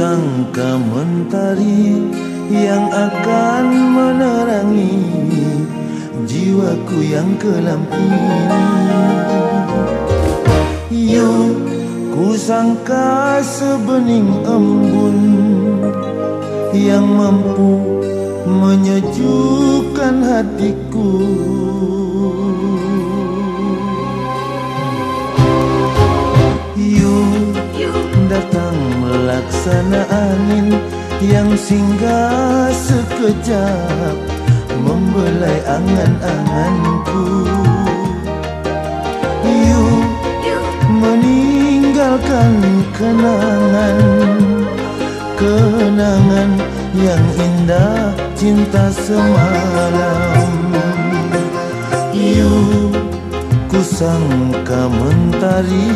sangka mentari yang akan menerangi jiwaku yang kelam ini Yo, ku sangka sebening embun yang mampu menyejukkan hatiku melaksana angin yang singgah sekejap membelai angan-anganku. You meninggalkan kenangan kenangan yang indah cinta semalam. You kusangka mentari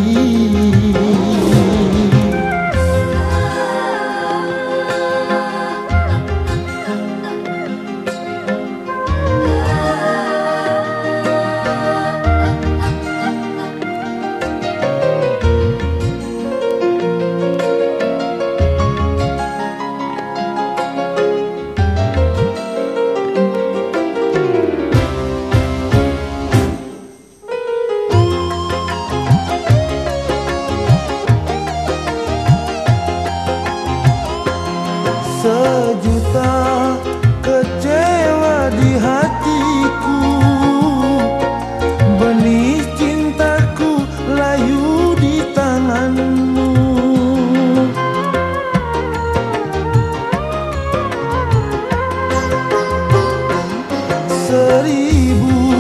seribu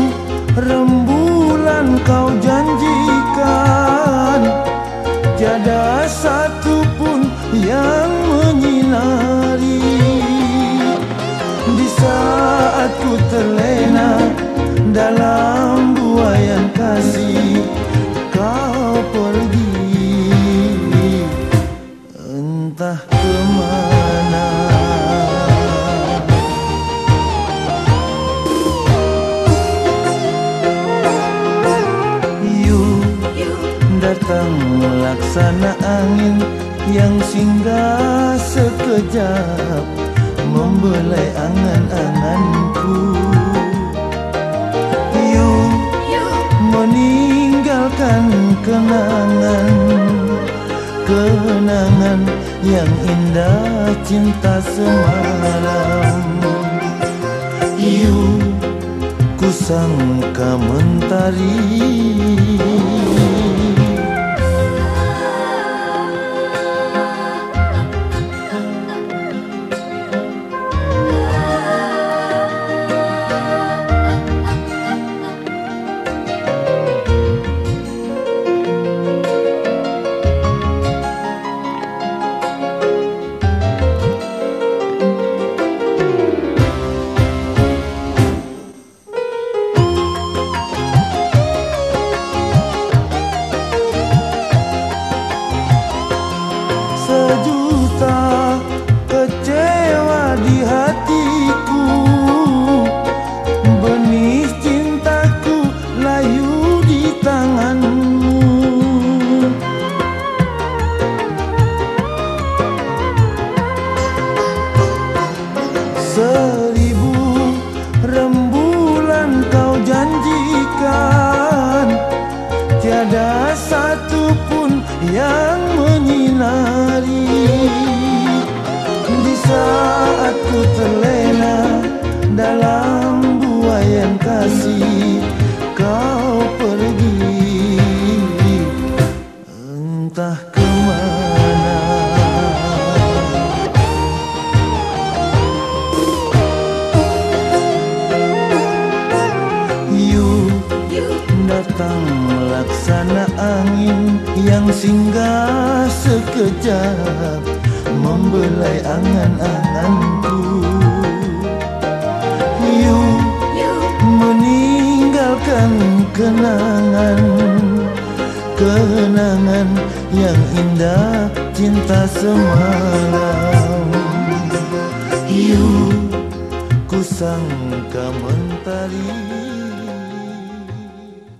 rembulan kau janjikan. Tiada satu pun yang aku terlena dalam buayan kasih melaksana angin yang singgah sekejap membelai angan-anganku. Meninggalkan kenangan Kenangan yang indah cinta semalam. You kusangka mentari datang laksana angin yang singgah sekejap membelai angan-anganku. You meninggalkan kenangan Kenangan yang indah cinta semalam. You kusangka mentari